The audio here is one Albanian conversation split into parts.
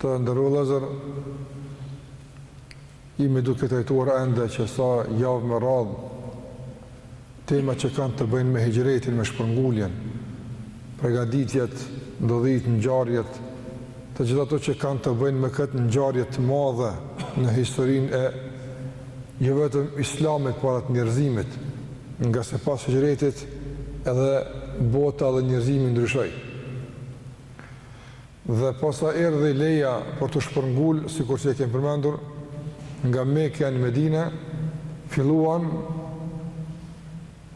Të nderuar vëllezër, jemi duke trajtuar ende që sa javë me radhë tema që kanë të bëjnë me hixhretin, me shpërnguljen, pregaditjet, ndodhitë, ngjarjet, të gjitha ato që kanë të bëjnë me këtë ngjarje të madhe në historinë e jo vetëm islamit, por atë të njerëzimit, ngase pas hixhretit edhe bota dhe njerëzimi ndryshoi. Dhe posa erdhi leja për t'u shpërngul, sikur që e kemi përmendur, nga Mekja në Medinë, filluan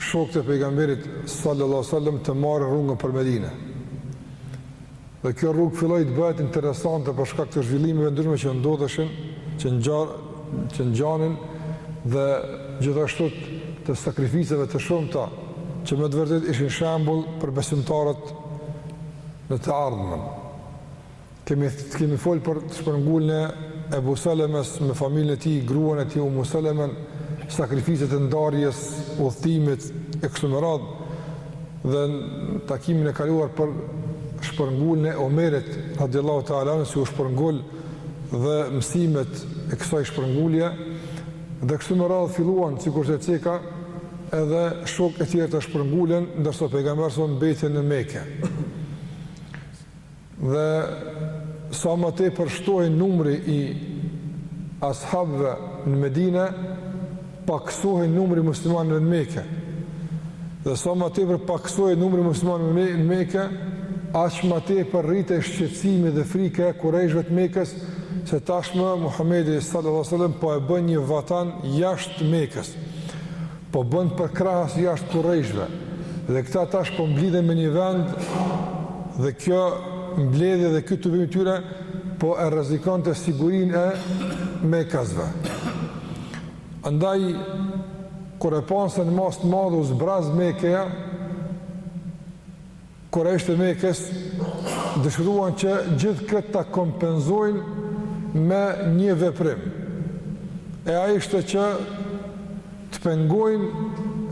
shokët e Pejgamberit sallallahu alejhi ve sellem të marrin rrugën për Medinë. Dhe kjo rrugë filloi të bëhet interesante për shkak të zhvillimeve të ndryshme që ndodheshin, që ngja, që ngjanin dhe gjithashtu të sakrificave të shumta që me të vërtetë ishin shembull për besimtarët në të ardhmen. Kemi, kemi fol për shpërnguljen e Ebu Selemes me familjen e tij, gruan e tij Umu Selemen, sakrificat e ndarjes, udhëtimit e kështu me radhë dhe në takimin e kaluar për shpërnguljen e Omerit radiallahu ta'ala anhu si u shpërngul dhe mësimet e kësaj shpërnguljeje dhe kështu me radhë filluan sikurse ceka Edhe shokët e tjerë të shpërngulen, ndërsa Pejgamberi s.a.s. mbeti në Mekë. Dhe sa më tepër shtohej numri i ashabëve në Medine, pakësohej numri i muslimanëve në Mekë. Dhe sa më tepër pakësohej numri i muslimanëve në Mekë, aq më tepër rritej shqetësimi dhe frika e kurejshëve të Mekës, se tashmë Muhammedi sallallahu sallam po e bën një vatan jashtë Mekës. po bën përkrahës jashtë kurejshëve dhe këta tash po mblidhen me një vend dhe kjo mbledhje dhe ky tubim i tyre po e rrezikonte sigurinë e mekasve andaj kur e panë se në masë të madhë u zbraz Mekeja Kurejshët e Mekës dëshiruan që gjithë këtë ta kompenzojnë me një veprim, e ai ishte që të pengojnë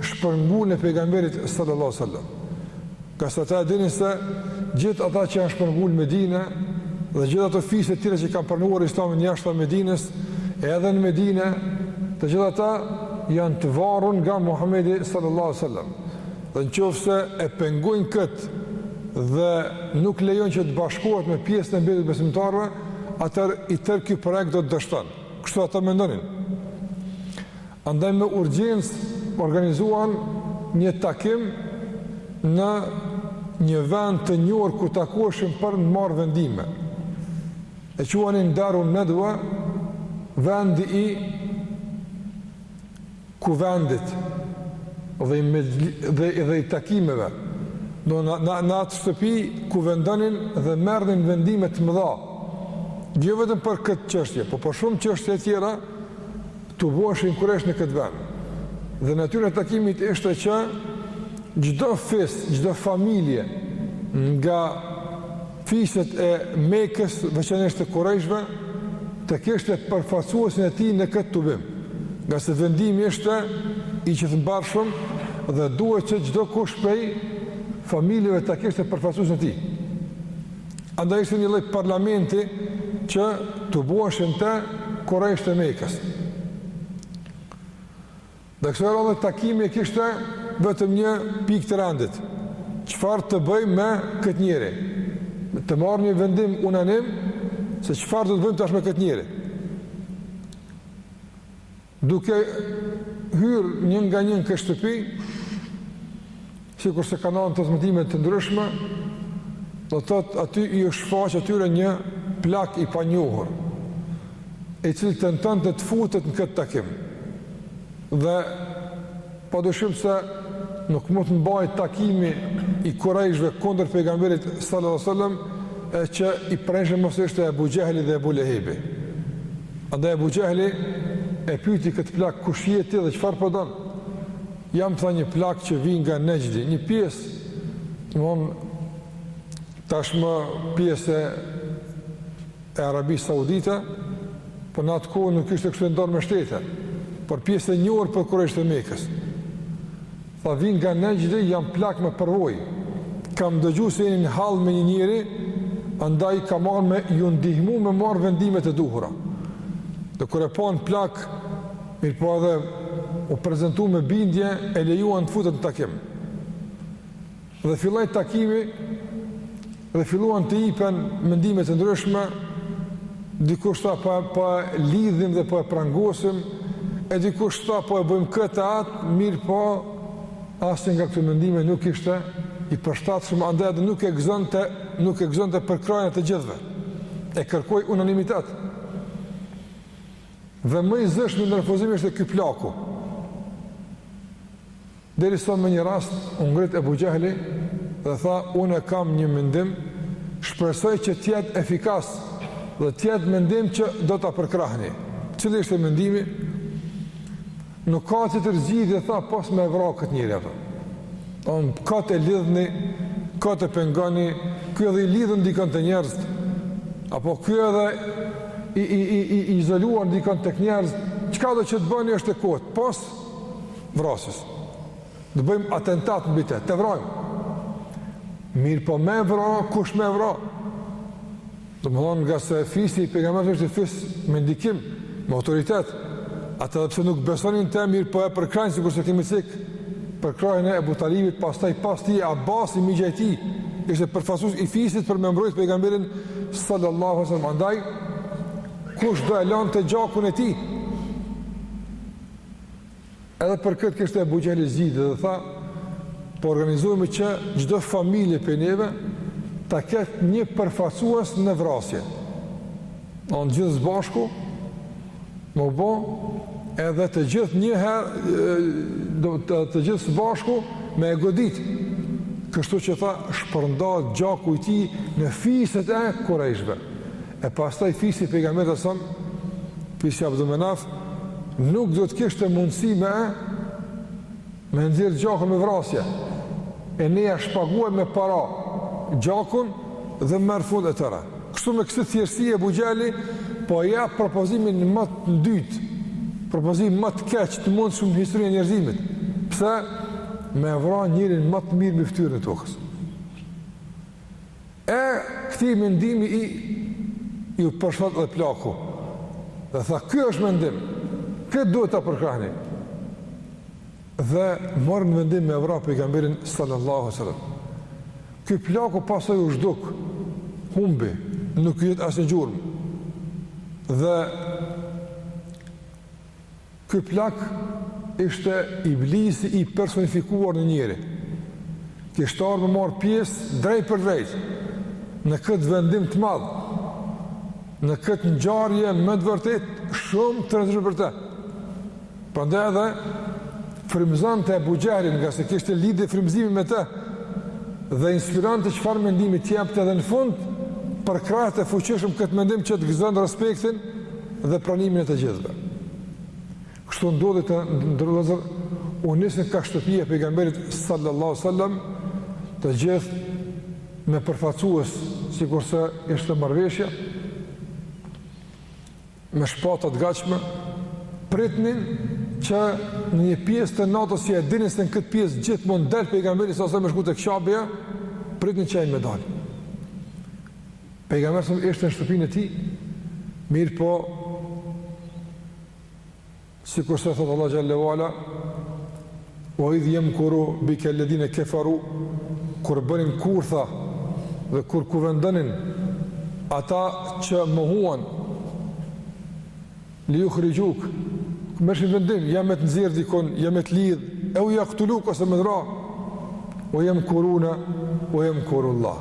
shpërnguljen e Pejgamberit sallallahu alejhi ve sellem. Ngase ata e dinin se gjithë ata që janë shpërngul në Medinë dhe gjithë ato fise të tjera që kanë pranuar Islamin jashtë Medinës, edhe në Medinë, të gjithë ata janë të varur nga Muhamedi sallallahu alejhi ve sellem. Dhe në qoftë se e pengojnë këtë dhe nuk lejojnë që të bashkohet me pjesën e mbetet besimtarëve, atëherë i tërë kjo projekt do të dështon. Kështu ata mendonin. Andaj me urgjencë organizuan një takim në një vend të njohur ku takoheshin për me marrë vendime. E quanin Darun Nedua vendi i Kuvendit dhe i dhe i takimeve, domethënë në atë shtëpi kuvendonin dhe merrnin vendime të mëdha, jo vetëm për këtë çështje, por për shumë çështje të tjera tuboheshin kurejsh në këtë vend. Dhe natyra e takimit ishte që çdo fis, çdo familje nga fiset e Mekës, veçanërisht të Kurejshëve, të kishte përfaqësuesin e tij në këtë tubim, ngase vendimi ishte i gjithëmbarshëm dhe duhet që çdokush prej familjeve ta kishte përfaqësuesin e tij. Andaj ishte një lloj parlamenti që tuboheshin Kurejshët e Mekës. Dhe kësaj radhe takimi e kishte vetëm një pikë të rendit. Çfarë të bëjmë me këtë njeri? Të marrim një vendim unanim se çfarë do të bëjmë tash me këtë njeri. Duke hyrë një nga një në kët shtëpi, Sikurse ka në transmetime të ndryshme, do të thotë aty iu shfaq atyre një plak i panjohur, i cilë të në të të futët në këtë takim, dhe pa dyshim se nuk mund të mbahej takimi i kurejshve kundër pejgamberit salatu selam, e që i pranishëm mos ishte Ebu Xhehli dhe Ebu Lehebi. Andaj Ebu Xhehli e pyti këtë plak kush je ti dhe çfarë po don Jam tha një plak që vij nga Nexhdi, një pjesë, domthon tashmë pjesë e Arabisë Saudite, por në atë kohë nuk ishte kështu e ndarë me shtete, por pjesë e njohur për kurejshët e Mekës. Tha vij nga Nexhdi, jam plak me përvojë. Kam dëgju se jeni në hall me një njeri, andaj kam ardhë me ju ndihmu me marrë vendimet e duhura. Dhe kur e panë plak, Mirëpo edhe u prezantu me bindje e lejuan të futet në takim. Dhe filloi takimi dhe filluan të ipen mendime të ndryshme, dikush tha po e lidhim dhe po e prangosim, e dikush tha po e bëjmë këtë atë, mirëpo asnjë nga këto mendime nuk ishte i përshtatshëm andaj edhe nuk e gëzonte, nuk e gëzonte përkrahjen e të gjithëve. E kërkoi unanimitet. Dhe më i zëshmi në refuzim ishte ky plaku. Derisa me një rast, u ngrit Ebu Xhehli dhe tha, unë e kam një mendim, shpresoj që të jetë efikas dhe të jetë mendim që do ta përkrahni. Cili ishte mendimi? Nuk ka tjetër zgjidhje tha pos me e vra këtë njeri, tha. Domethënë kot e lidhni, kot e pengoni, ky edhe i lidhun ndikon te njerëzit. Apo ky edhe i i i i izoluar ndikon tek njerëzit, çkado që të bëni është e kotë. Pos vrasjes. Të bëjmë atentat mbi të, ta vrasim. Mirëpo me e vra, kush me e vra? Domethënë ngase fisi i pejgamberit ishte fis me ndikim, me autoritet, ata edhe pse nuk besonin në te mirëpo e përkrahnin sikurse kemi cek përkrahjen e Ebu Talibit, pastaj pas tij Abasi mixha i tij, ishte përfaqësues i fisit për me e mbrojt pejgamberin sallallahu sallam, andaj kush do e lante gjakun e tij? Edhe për këtë kishte Ebu Xhehli zgjidhje dhe tha, po organizohemi që çdo familje prej neve ta ketë një përfaqësues në vrasje. Domethënë të gjithë së bashku, me u bo, edhe të gjithë një herë, të gjithë zbashku me e godit. Kështu që tha, shpërndahet gjaku i tij në fiset e kurejshve. E pastaj fisi i pejgamberit alejhi selam, fisi Abdu Menaf nuk do të kishte mundësi me e nxjerr gjakun me vrasje. E ne ia shpaguajmë me para gjakun dhe merr fund e tëra. Kështu me këtë thjeshtësi Ebu Xhehli, po e jep propozimin ma të ndytë, propozimin ma të keq të mundshëm në historinë e njerëzimit. Pse me e vra njerin ma të mirë mbi fytyrën e tokës. E këtij mendimi i iu përshtat edhe plaku dhe tha ky është mendim, këtë duhet ta përkrahni. Dhe morën vendim me vra pejgamberin sallallahu sallam. Ky plaku pastaj u zhduk, humbi, nuk i mbet asnjë gjurmë. Dhe Ky plak ishte iblisi i personifikuar në njeri. Kishte ardhë me marrë pjesë drejtpërdrejt në këtë vendim të madh, në këtë ngjarje me të vërtetë shumë të rëndësishme për te. Prandaj edhe frymëzonte Ebu Xhehlin ngase kishte lidhje frymëzimi me te dhe inspironte çfarë mendimi të jepte edhe në fund përkrahte fuqishëm këtë mendim që të gëzën respektin dhe pranimin e të gjithëve. Kështu ndodhi të nderuar vëllezër, u nisën ka shtëpia e pejgamberit sallallahu sallam, të gjithë me përfaqësues, sikurse ishte marrëveshja, me shpatat gatshme, pritnin që në një pjesë të natës që e dinin se në këtë pjesë gjithmonë del pejgamberi sallallahu sallam me shku te Qabja, pritnin që ai me dalë. Pejgamberi sa ishte në shtëpinë e tij, mirëpo sikurse thotë Allahu xhel-le ve ala, "Ue idh jemkuru bikel-ledhine kefaru", kur bënin kurtha dhe kur kuvendonin ata që mohuan Li juhrixhuke, me marrë një vendim, ja me të nxjerrë dikun, ja me të lidhë, eu jaktuluke ose me të vra, ue jemkurune, ue jemkurullah.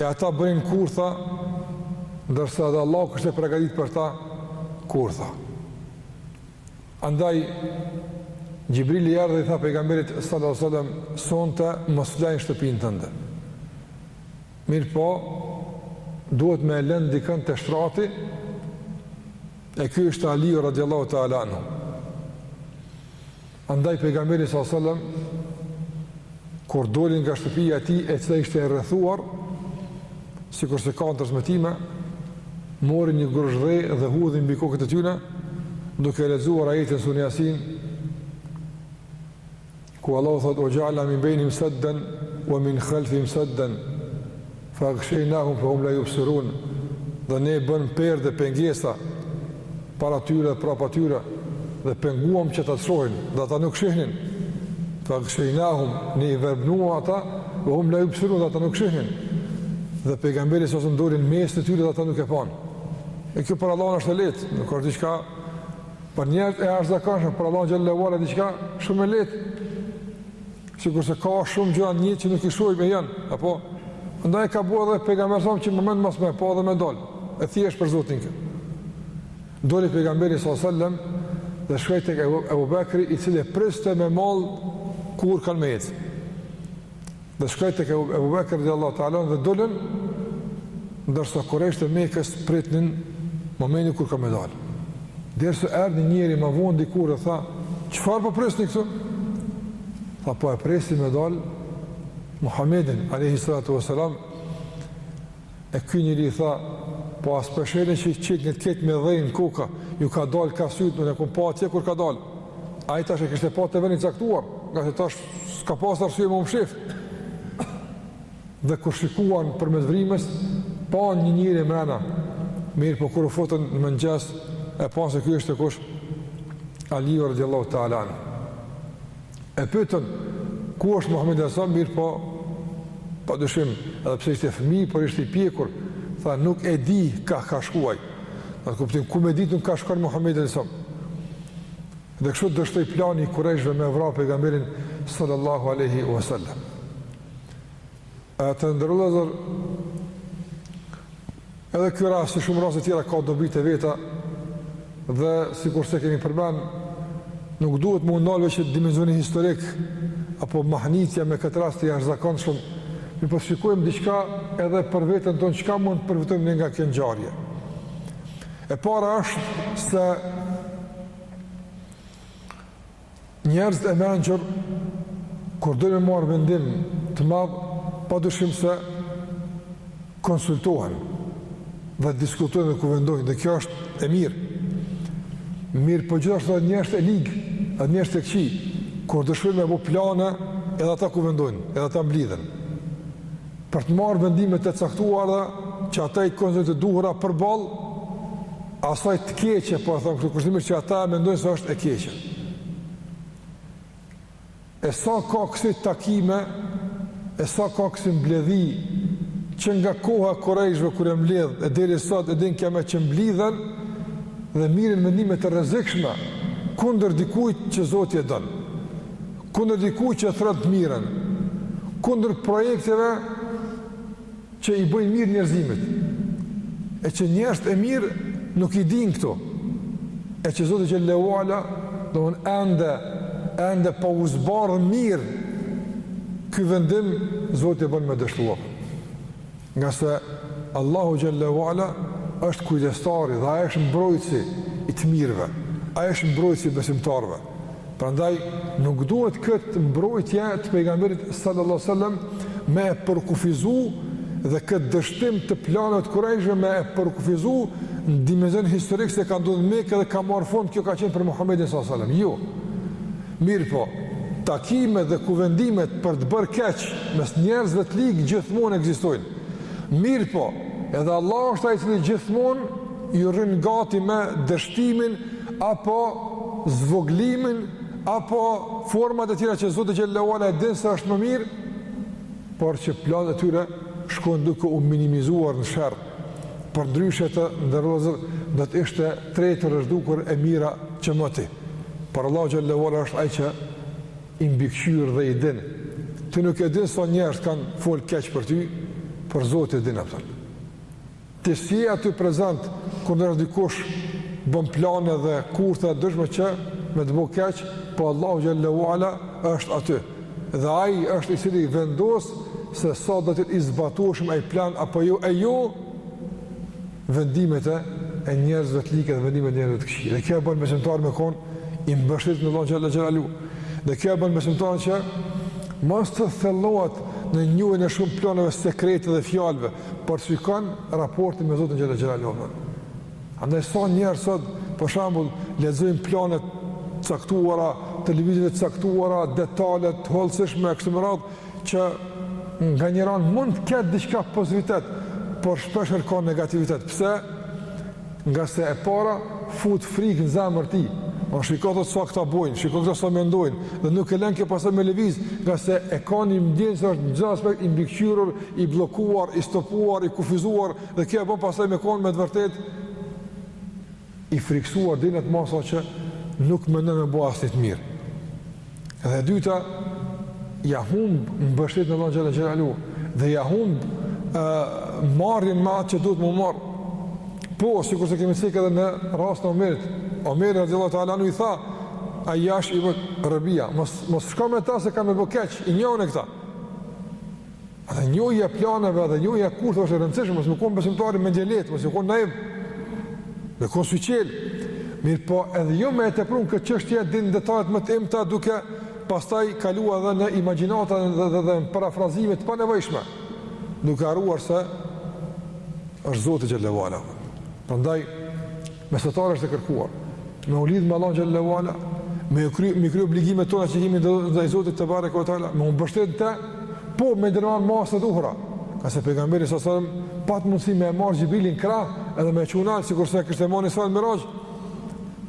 E ata bënin kurtha, ndërsa edhe Allahu kishte përgatit për ta, kurtha. Andaj, Xhibrili erdhi dhe i tha pejgamberit sallallahu sallam, sonte mos flej në shtëpinë tënde. Mirëpo, duhet me e lënë dikënd te shtrati, e ky ishte Aliu radiallahu ta'ala anhu. Andaj pejgamberi sallallahu alaihi wasallam kur doli nga shtëpia e tij, e cila ishte e rrethuar, sikurse ka transmetime, mori një grusht dhe dhe hudhi mbi kokët e tyre, duke lexuar ajetin e sures Yasin, Ku Allahu thotë ue xhealna min bejni ejdihim sëdden, ue min khalfihim sëdden, fe agshejnahum fe hum la jubsirun, dhe ne bëmë perde pengesa, para tyre dhe prapa tyre, dhe penguam që ata të shohin, dhe ata nuk shihnin, fe agshejnahum, ne i verbuam ata, fe hum la jubsirun, dhe ata nuk shihnin, dhe pejgamberi s.a.s. doli në mes të tyre dhe ata nuk e panë. E kjo për Allahun është e lehtë, nuk është diqka Për njerëz e jashtëzakonshme, për Allahun xhel-le ve ala, diçka shumë e lehtë, sikurse ka shumë gjëra njeri që nuk i shohim e janë, apo, ndaj e ka bo edhe pejgamberin s.a.s. që atë moment mos me pa dhe me dalë, e thjesht për zotin kë. Doli pejgamberi s.a.s. dhe shkoi te Ebu Bekri, i cili e priste me mall kur kanë me ecë. Dhe shkoi tek Abu Bekr radiallahu ta'ala dhe dolën ndërsa kurejshët e Mekës pritnin momentin kur ka me dalë. Derisa erdhi njëri më vonë dikur e tha, "Çfarë po presni këtu?" Tha, "Po e presim me dalë Muhammedin alayhi salatu wasalam." E ky njeri i tha, po a s'po shihni që e keni krejt me dhe në kokë, ju ka dalë kah sytë, unë e kam pa atje kur ka dalë. Ai tash e kishte pa te veni i caktuar, ngase tash s'ka pas arsye me u mshef. Dhe kur shikuan përmes vrimës, panë një njeri mrena, mirëpo kur u futën në mëngjes, e panë se ky ishte kush, Aliju rëdjallahu ta'ala. E pyetën, ku është Muhamedi sallallahu alaihi wasallam, mirëpo padyshim, edhe pse ishte fëmijë, por ishte i pjekur, tha nuk e di kah ka shkuar. Në atë kuptim, ku me ditë unë ka shkon Muhamedi sallallahu alaihi wasallam. Dhe kështu dështoi plani i Kurejshve me vra pejgamberin sallallahu alaihi wasallam. E të ndërëlezër, edhe kjo rast, si shumë rastet tjera, ka dobitë e veta, dhe sikurse kemi përmen, nuk duhet me u ndal veç te dimenzioni historik, apo mahnitja me këtë rast të jashtëzakonshëm, mirëpo shikojmë diçka edhe për vetën tonë, çka mund të përfitojmë ne nga kjo ngjarje. E para është se Njerëzit e mençur kur dojnë me marrë vendim të madh, padyshim se konsultohen dhe diskutojnë dhe kuvendojnë dhe kjo është e mirë. Mirëpo gjithashtu edhe njerëzit e ligë, edhe njerëzit e këqij, kur dëshirojnë me bë plane, edhe ata kuvendojnë, edhe ata mblidhen. Për të marrë vendime të caktuara që ata i konsiderojnë të duhura përballë asaj të keqe, po e them kështu kushtimisht që ata e mendojnë se është e keqe. E sa ka kësi takime, e sa ka kësi mbledhje, që nga koha e kurejshve kur janë mbledh, e deri sot, e deri në kiamet që mblidhen, dhe merren vendime të rrezikshme, kundër dikujt që Zoti e don, kundër dikujt që thërret në të mirën, kundër projekteve që i bëjnë mirë njerëzimit, e që njerëzit e mirë nuk i dinë këto, e që Zoti xhel-le ue ala, domethënë ende, ende pa u zbardh mirë, ky vendim, Zoti e bën me dështuar. Ngase Allahu xhel-le ue ala është kujdestari dhe ai është mbrojtësi i të mirëve, ai është mbrojtësi i besimtarëve. Prandaj nuk duhet këtë mbrojtje të pejgamberit sallallahu alaihi wasallam me e përkufizu dhe këtë dështim të planeve të kurejshëve me e përkufizu në dimension historik se ka ndodhur në Mekë dhe ka marrë fund kjo ka qenë për Muhamedin sallallahu alaihi wasallam. Jo. Mirëpo, takimet dhe kuvendimet për të bërë keq mes njerëzve të ligë gjithmonë ekzistojnë. Mirëpo, edhe Allahu është ai i cili gjithmonë ju rrin gati me dështimin apo zvogëlimin apo format e tjera që Zoti xhele ue ala e din se është më mirë, por që planet e tyre shkon duke u minimizuar në sherr. Përndryshe të nderuar do të ishte tretur e zhdukur e mira qëmoti. Por Allahu xhele ue ala është ai që i mbikëqyr dhe i din. Ti nuk e din sa njerëz kanë fol keq për ty, por Zoti e din atë. Ti s'je aty prezent kur ndoshta dikush bën plane dhe kurtha të ndryshme që me të bo keq, po Allahu xhele ue ala është aty. Dhe ai është i cili vendos se sa do të jetë i zbatueshëm ai plan apo jo e jo vendimet e njerëzve të ligë dhe vendimet e njerëzve të këqij. Dhe kjo e bën besimtarin me kon i mbështetur në Allahun xhele xhelaluhu. Dhe kjo e bën besimtarin që mos të thellohet në njohjen e shumë planeve sekrete dhe fjalëve, Por shikon raportin me Zotin xhele xhelaluhu. Andaj sa njerëz sot për shembull lexojnë plane të caktuara, televizive të caktuara, detale të hollësishme kështu me radhë që nga njëra anë mund të ketë diçka pozitivitet, por shpeshherë ka negativitet. Pse? Ngase e para fut frikë në zemër të tij, o shiko thotë sa këta bojnë, shiko këta sa mendojnë, dhe nuk e lën kjo pastaj me lëviz, ngase e ka një ndjenjë se është në çdo aspekt i mbikëqyrur, i bllokuar, i stopuar, i kufizuar dhe kjo e bën pastaj me kon me të vërtetë i frikësuar deri në atë masë që nuk mendon me bo asnjë të mirë. Dhe e dyta, ia humb mbështetjen në Allahun xhele xhelaluhu dhe ia humb ë marrjen me atë që duhet me u marrë. Po, sikurse kemi cek edhe në rastin e Omerit, Omeri radijallahu teala anhu i tha Ajash ibn Rabia, mos mos shko me ta se kanë me bo keq, i njoh unë këta. Dhe njohja e planeve dhe njohja e kurthave është e rëndësishme, mos me kon besimtari mendjelehtë, mos me kon naiv. Me kon syçel. Mirëpo, edhe jo me e tepru në këtë çështje deri në detajet më të imta duke pastaj kalua edhe në imagjinata dhe dhe, dhe parafrazime të panevojshme. Duke harruar se është Zoti xhele ue ala. Prandaj Mesatare është e kërkuar, me u lidhë me Allahun xhele ue ala, me i kry, me kry obligimet tona që kemi ndaj Zotit tebareke ue teala, me u mbështet te, po me ndërmarrë masat e duhura, ngase pejgamberi salallahu alejhi ue selem, pat mundësi me e marrë Xhibrili në krah, edhe me e çu nalt, sikurse kishte marrë në Isra e Miraxh,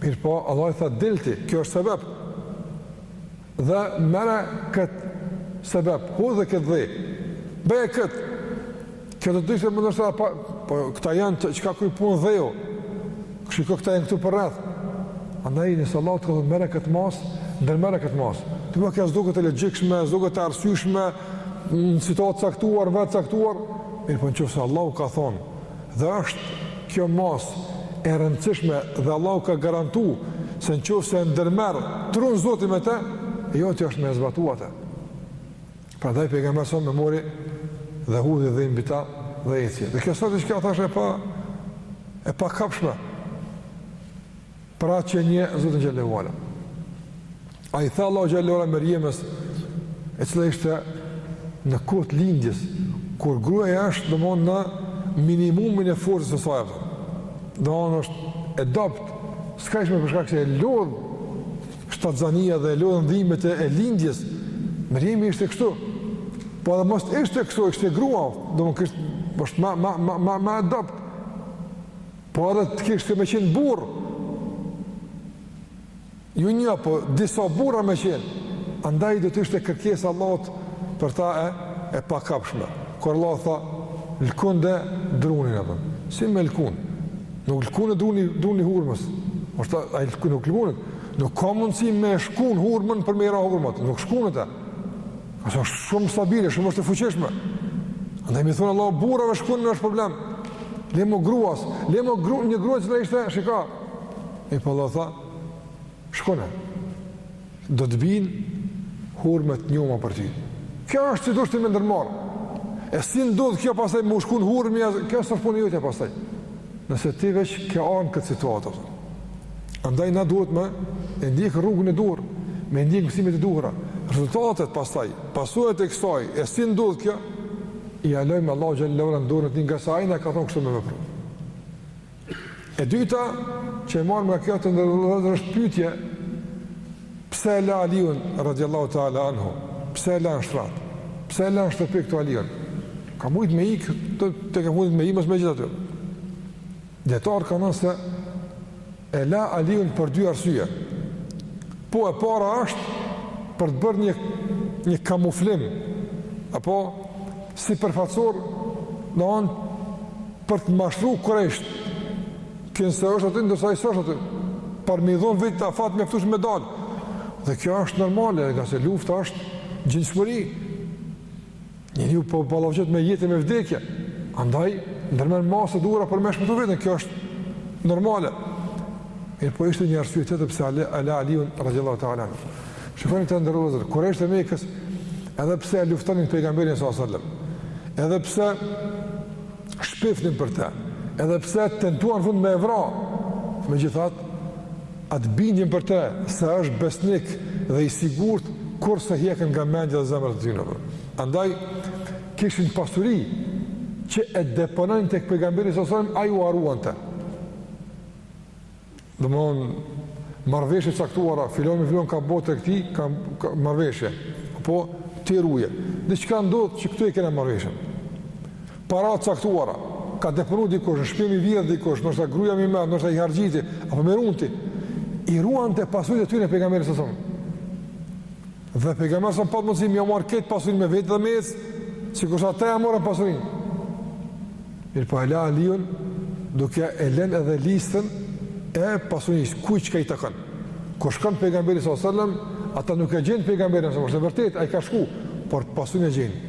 mirëpo, Allahu i tha, del ti, kjo është sebep, Dhe merre këtë sebep, hudhe këtë dhe, bëje këtë, kjo do të ishte më ndoshta, po këta janë çka kry punë dheu, jo, shiko këta janë këtu përreth, andaj nëse Allahu të ka thonë merre këtë masë, ndërmerre këtë masë, të më ka s'duket e logjikshme, s'duket e arsyshme, në situatë të caktuar, në vend të caktuar, mirëpo në qoftë se Allahu ka thonë, Dhe është kjo masë e rëndësishme dhe Allahu ka garantu se në qoftë se e ndërmerr t'run zoti me te, e jotja është me e zbatu atë. Prandaj pejgamberi mori dhe hudhi dhe i mbi ta dhe eci. Dhe kjo si çka thashë e pa, e pakapshme. Pra që njeh Zotin xhele ue ala. Ai tha Allah xhele ue ala Merjemës, e cila ishte në kohë t'lindjes, kur gruaja është domethënë në minimumin e forcës së saj, domethënë është e dobët, s'ka ishme për shkak se e lodh shtatzania dhe e lodhin dhimet e, e lindjes, Merjemi ishte kështu, po edhe mos ishte kështu, ishte grua, domethënë që, është ma, ma, ma, ma, ma e dobët, Po edhe të kishte me qenë burrë, jo një, po disa burra me qenë, andaj do të ishte kërkesa e Allahut për ta e, e pakapshme. Kur Allah tha, lkunde drunin, apo si me lkun, nuk lkundet druni, druni i hurmës, është ta, a e lkun, nuk lkundet, nuk ka mundësi me shkun hurmën për me i ra hurmat, nuk shkundet. Ajo është shumë stabile, shumë është e fuqishme. Andaj me i thonë Allah, burrave shkune është problem. Le ma gruas, le ma gru, një gruas që në ishte, shika. E po Allah tha, shkune. Do të bien hurme t'njoma për ty. Kjo është që duhesh ti me ndërmarrë. E si ndodh kjo pastaj me u shkun hurma, kjo s'është punë e jotja pastaj. Nëse ti veç kjo anë këtë situatë, Andaj na duhet me e ndjek rrugën e duhur, me ndjek mësimet e duhura. Rezultatet pastaj, pasojat e kësaj, e si ndodh kjo? Ia lojmë Allahut xhele ue ala n'dorën e tij ngase ai na ka thonë kështu me vepru. E dyta që e marr nga kjo të nderuar është pytje Pse e la Aliun radiallahu ta'ala anhu Pse e la në shtrat Pse e la në shtëpi këtu Aliun Ka mujtë me ikë të, ka mujtë me ikë mes gjithë atyre Dijetarët kanë thënë se e la Aliun për dy arsye. Po e para është për të bërë një një kamuflim apo si përfaqësor në anë për të mashtruar kurejshët. Kinse është aty ndërsa ai s'është aty. Për me i dhon vetit afat t'mjaftushëm me dal. Dhe kjo është normale, ngase lufta është gjinshmëri. Njeriu po ballafaqet me jetë e me vdekje. Andaj ndërmerr masa të duhura për me shpëtu veten, kjo është normale. Mirëpo ishte një arsye tjetër pse e la Aliun radhiyallahu ta'ala anhu. Shikoni të nderuar, kurejshët e Mekës, edhe pse e luftonin pejgamberin sallallahu alajhi wasallam, edhe pse shpifnin për të, edhe pse tentuan fund me e vra, megjithatë Atë bindjen për të se është besnik dhe i sigurt kurrë s'e hjekën nga mendja dhe zemra e tyne. Andaj kishin pasuri që e depononin tek pejgamberi savs ai ua ruante. Domethënë marrveshje caktuara, filon me filon ka bo te ky, ka, ka marrveshje. Po ti ruje. Diçka ndodh që këtu e kena marrveshjen. Para të caktuara, ka deponu dikush, në shtëpi mi vjedh dikush, ndoshta gruaja mi merr, ndoshta i harxhit, apo m'i run ti. I ruante pasurinë e tyre pejgamberi savs. Dhe pejgamberi savs pat mundsi me marr këtë pasurinë me vete dhe me ec, sikurse ata e morën pasurinë. Mirëpo e la Aliun, duke e lënë edhe listën e pasurisë kuj çka i takon. Kur shkon pejgamberi alejhi selam, ata nuk e gjejnë pejgamberin, është e vërtetë, ai ka shku, por pasurinë e gjejnë.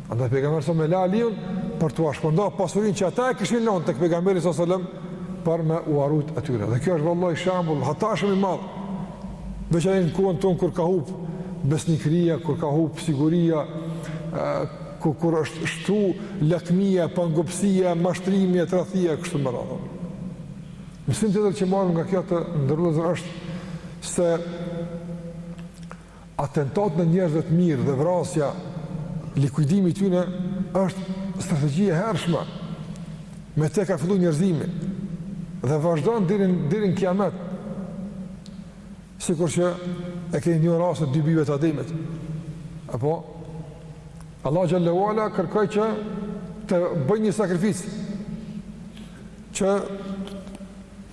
Andaj pejgamberi savs e la Aliun për t'ua shpërnda pasurin që ata e kishin lanë tek pejgamberi alejhi selam për me ua rujt atyre. Dhe kjo është vallahi shembull, hatashëm i madhë, veçan në kohën tonë kur ka hupë besnikria, kur ka hupë siguria, kur, kur është shtu lakmia, pangopsia, mashtrimi, tradhtia, kështu me radhë. Mësim tjetër që marrim nga kjo të nderuar vllezër është se Atentat ndaj njerëzve të mirë dhe vrasja, likuidimi i tyre është strategji e hershme. Me të ka fillu njerëzimi dhe vazhdon deri deri në kiamet. Sikur që e keni dëgju rastin e dy bijve të Ademit. Apo Allah xhel-le ue ala kërkoi që të bëjë një sakrificë që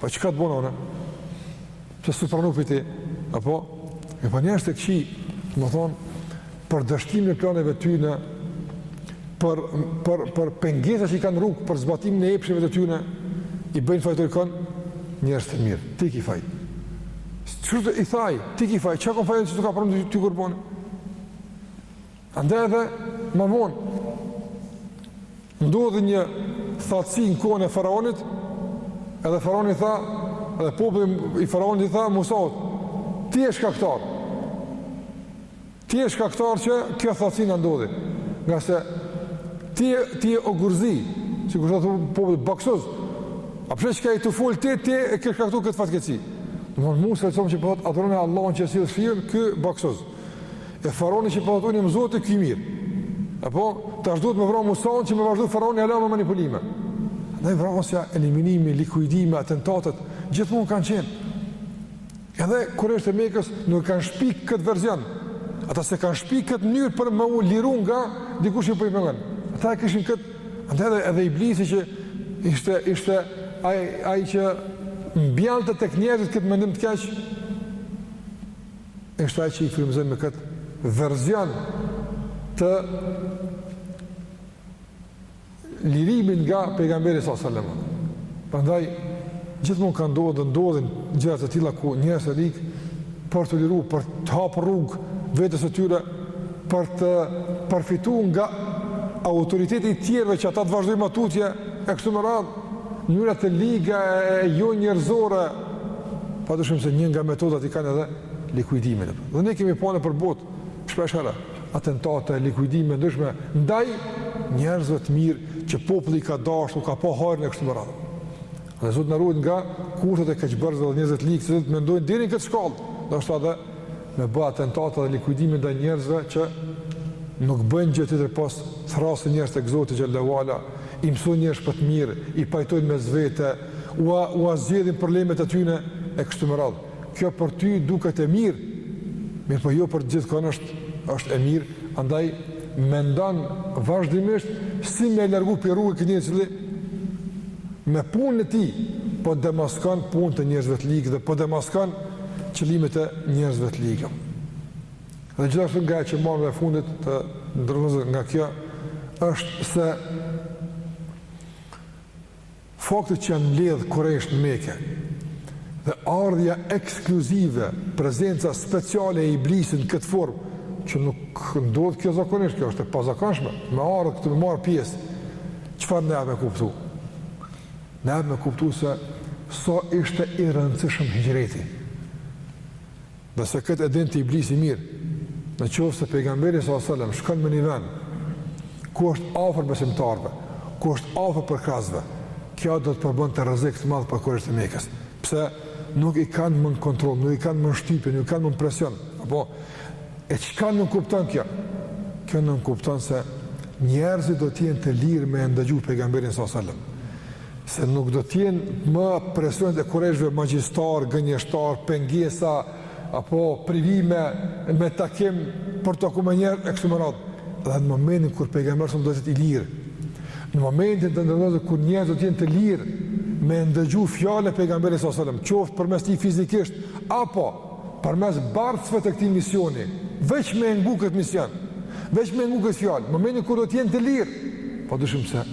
Po çka të bona unë? Pse s'u pranu prej ti? Apo, e po njerëzt e këqij, domethonë, për dështimin e planeve të tyne, për, për, për pengesa që i kanë në rrugë, për zbatimin e epsheve të tyne, i bëjnë fajtorë kon, njerëzt e mirë, ti ki faj. Çfarë t'i thaj, ti ki faj, çka kom faj un që të ka pranu ty, ty kurbonin? Andaj edhe më vonë ndodhi një thatësi në kohën e faraonit, edhe faraoni tha, edhe populli i faraonit i tha Musaut, ti je shkaktar. Ti je shkaktar që kjo thatësi na ndodhi. Ngase ti ti je ogurzi, sikur thotë populli baksuz. Apo se çka je tu fol ti ti e ke shkaktuar këtë fatkeqësi. Domthon Musa i thonë që po thotë adhuroni Allahun që sjell shiun, ky baksuz. E faraoni që po thotë unë zoti i mirë. Epo tash duhet me vra Musan që me vazhdu faraoni hala me manipulime. Dhe vrasja, eliminimi, likuidimi, atentatet gjithmonë kanë qenë. Edhe kurejshët e Mekës nuk e kanë shpik kët version. Ata s'e kanë shpik kët mënyrë për me u liru nga dikush që po i pengon. Ata e kishin kët, andaj edhe, edhe iblisi që ishte ishte ai ai që mbjallte tek njerëzit kët mendim të keq. Është ai që i frymëzoi me këtë version të lirimit nga pejgamberi s.a.s.. Prandaj gjithmonë kanë ndodhur dhe ndodhin gjëra të tilla ku njerëz të lig për t'u liru, për të hap rrugë vetes së tyre për të përfitu nga autoriteti i tjerëve që ata të vazhdojnë ma tutje e kështu me radhë, mënyra të liga e jonjerëzore padyshim se një nga metodat i kanë edhe likuidimin. Dhe ne kemi pa nëpër botë, shpesh herë, atentate, likuidime të ndryshme, ndaj njerëzve të mirë që populli i ka dasht, u ka pa hajrin e kështu me radhë. Dhe Zoti na ruajt nga kurthet e keqbërësve dhe njerëzve të ligë, se edhe të mendojnë deri n'këtë shkallë, ndoshta edhe me bë atentate dhe likuidime ndaj njerëzve që nuk bëjnë gjë tjetër pos thërrasin njerëz tek Zoti xhele ve ala, i mësojnë njerëz për të mirë, i pajtojnë mes vete, ua ua zgjidhin problemet e tyne e kështu me radhë. Kjo për ty duket e mirë, mirëpo jo për gjithkënd është është e mirë, andaj mendojnë vazhdimisht si me e largu prej rruge këtë njeri i cili me punën e tij po demaskon punët e njerëzve të ligë dhe po demaskon qëllimet e njerëzve të ligë. Dhe gjithashtu ajo që marrim e fundit të nderuar nga kjo, është se Fakti që janë mbledhë Kurejshët në Mekë dhe ardhja ekskluzive, prezenca speciale e Iblisit në këtë formë, që nuk ndodh kjo zakonisht, kjo është e pazakonshme, me ardhë këtu me marr pjesë, çfarë na jep me kuptu? Na jep me kuptu se sa ishte i rëndësishëm hixhreti. Dhe se këtë e dinte iblisi mirë, në qoftë se pejgamberi s.a.s. shkon në një vend, ku është afër besimtarëve, ku është afër përkrahësve, kjo do të përbënte rrezik të madh për kurejshët e Mekës. Pse? Se nuk i kanë më në kontroll, nuk i kanë më në shtypje, nuk i kanë më në presion. Epo, e çka nënkupton kjo? Kjo nënkupton se njerëzit do t'jenë të lirë me e ndëgju pejgamberin s.a.s. se nuk do të jenë më presionet e Kurajshëve magjistar, gënjeshtar, pengesa apo privime me takim për t'u taku me njerëz e kështu me radhë. Dhe në momentin kur pejgamberi s.a.s. do të jetë i lirë, në momentin të nderuar kur njerëzit do të jenë të lirë me ndëgju fjalën e pejgamberit s.a.s., qoftë përmes tij fizikisht apo përmes bartësve të këtij misioni, veç me ngu këtë mision, veç me ngu këtë fjalë, në momentin kur do të jenë të lirë, padyshim se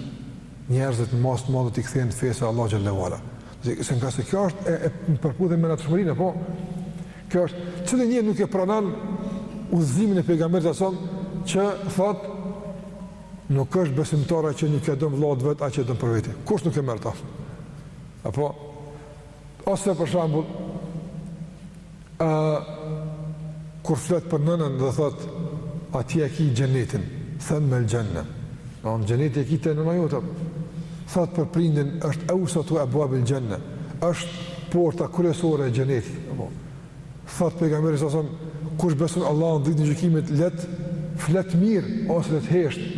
njerëzit në masë të madhe do t'i kthehen fesë së Allahut xhel-le ue ala. Se ngase kjo është e, e në përputhje me natyrshmërinë, po. Kjo është cili njeri nuk e pranon udhëzimin e pejgamberit s.a.s. që thotë nuk është besimtar ai që nuk ia don vëllaut vet atë që e don për vete. Kush nuk e merr këtë? Apo Ose për shembull, ë kur flet për nënën dhe thotë atje e ki xhenetin, themme-l-xhenne. Domethënë xhenetin e ki te nëna jote. Thotë për prindin është eusatu ebuabil xhenne, është porta kryesore e xhenetit. Thotë pejgamberi s.a.s., kush beson Allahun dhe ditën e gjykimit, le të flet mirë ose le të heshtë.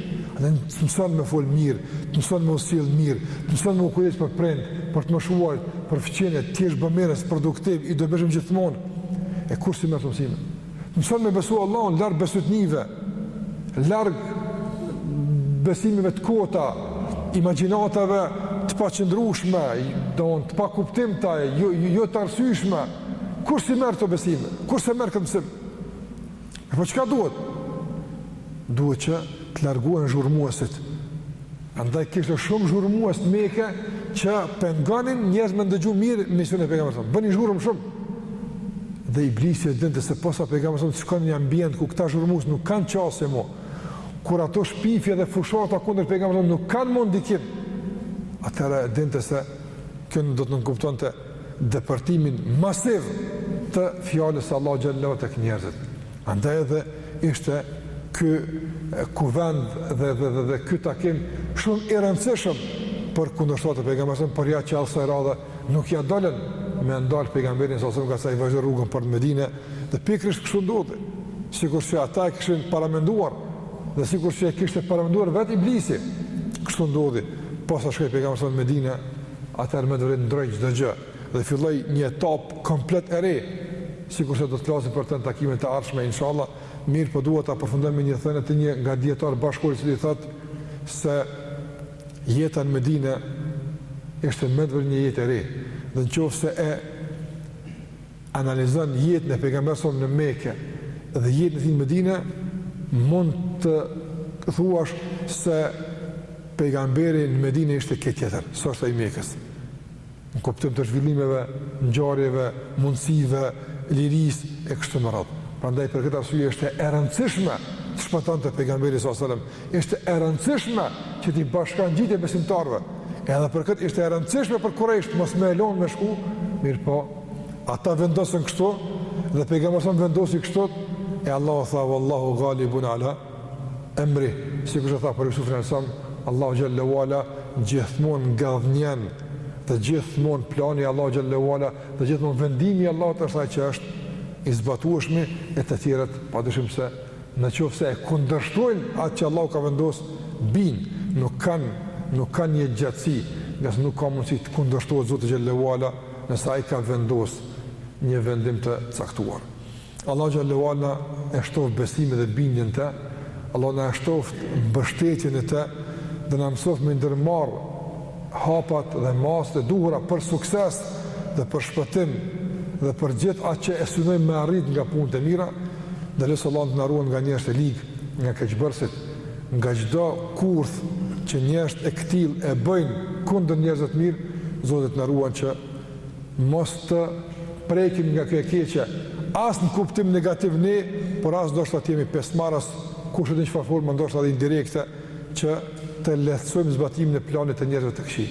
Dhe të mëson me fol mirë, të mëson me u sjell mirë, të mëson me u kujdes për prind, për të moshuarit, për fqinjët, të jesh bamirës, produktiv, i dobishëm gjithmonë. E kush s'i merr këto mësime? Të mëson me besu Allahun larg besëtytnive, larg besimeve të kota, imagjinatave të paqëndrueshme, domethënë të pakuptimta, jo jo të arsyeshme. Kush s'i merr këto besime? Kush s'e merr këtë mësim? E po çka duhet? Duhet që të largohen zhurmuesit. Andaj kishte shumë zhurmues në Mekë që pengonin njerëz me ndëgju mirë misionin e pejgamberit s.a.s. Bënin zhurmë shumë. Dhe Iblisi e dinte se posa pejgamberi s.a.s. të shkon në një ambient ku këta zhurmues nuk kanë qasje mo. Kur ato shpifje dhe fushata kundër pejgamberit s.a.s. nuk kanë mo ndikim. Atëherë e dinte se kjo do të nënkuptonte depërtimin masiv të fjalës së Allahut xhel-le ue ala tek njerëzit. Andaj edhe ishte ky kuvend dhe dhe dhe, dhe ky takim shumë i rëndësishëm për kundërshtarët e pejgamberit, por ja që asaj radhe nuk ia dolën me ndal pejgamberin s.a.s. ai vazhdoi rrugën për në Medinë dhe pikërisht kështu ndodhi. Sikur se ata e kishin paramenduar dhe sikur se e kishte paramenduar vetë Iblisi. Kështu ndodhi. Posa shkoi pejgamberi në Medinë, atëherë në të vërtetë ndërroi çdo gjë dhe filloi një etapë komplet e re, sikurse do të flasim për të në takimet e ardhshme inshallah, mirëpo dua ta përfundoj me një thënie të një nga dijetarët bashkëkohorë i cili thotë se jeta në Medinë ishte në të vërtetë një jetë e re, dhe në qoftë se e analizon jetën e Pejgamberit a.s. në Mekë dhe jetën e tij në Medinë, mund të thuash se Pejgamberi në Medinë ishte krejt tjetër, s'është ai i Mekës. Në kuptim të zhvillimeve, ngjarjeve, mundësive, lirisë e kështu me radhë. Prandaj për këtë arsye ishte e rëndësishme të shpëtonte pejgamberi alejhi selam. Ishte e rëndësishme që t'i bashkëngjitej besimtarëve. Edhe për këtë ishte e rëndësishme për kurejshët mos me e lënë me shku, mirëpo, Ata vendosën kështu dhe pejgamberi a.s. vendosi kështu e Allahu tha wallahu ghalibun ala emri. Sikurse tha për Jusufin alejhi selam, Allahu xhelle ue ala gjithmonë ngadhënjen dhe gjithmonë plani i Allahut xhelle ue ala dhe gjithmonë vendimi i Allahut është ai që është i zbatueshëm e të tjerët padyshim se në qoftë se e kundërshtojnë atë që Allahu ka vendos bien nuk kanë nuk kanë një gjatësi, ngase nuk ka mundësi të kundërshtohet Zoti xhelle ue ala nëse ai ka vendos një vendim të caktuar. Allahu xhelle ue ala na e shtoftë besimin dhe bindjen në të, Allahu na e shtoftë mbështetjen në të dhe na mësoftë me ndërmarr hapat dhe masat e duhura për sukses dhe për shpëtim dhe për gjithë atë që e synojmë me arrit nga punët e mira, dhe lusim Allahun të na ruan nga njerëzit e lig, nga keqbërësit. Nga çdo kurth që njerëzit e këtillë e bëjnë kundër njerëzve të mirë, Zoti të na ruan që mos të prekemi nga kjo e keqe, as në kuptim negativ ne, por as ndoshta të jemi pjesëmarrës, kush e din çfarë forme ndoshta edhe indirekte, që të lehtësojmë zbatimin e planit të njerëzve të këqij.